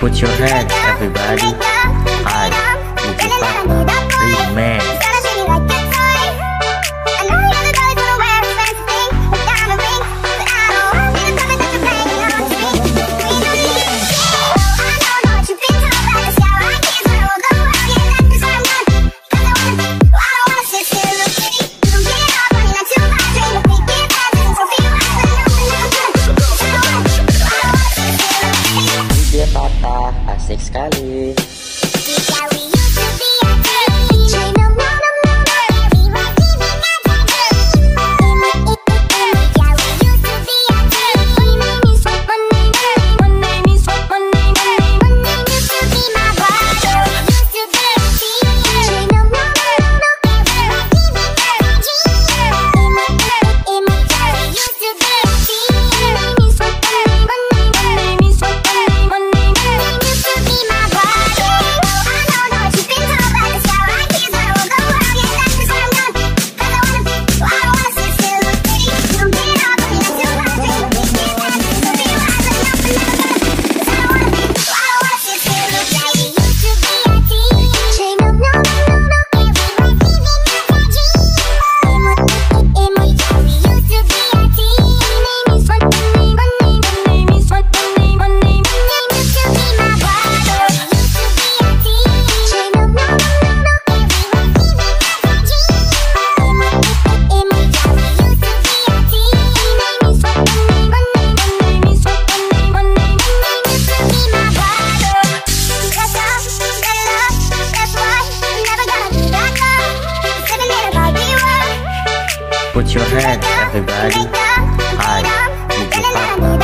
Put your hands, everybody. Papa, sekali. Put your hands, everybody. I, DJ Papa,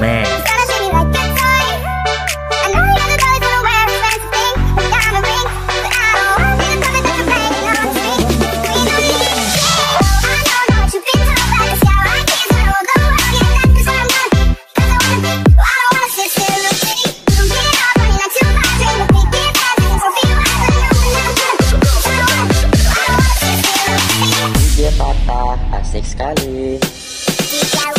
Big otak asik sekali. Jika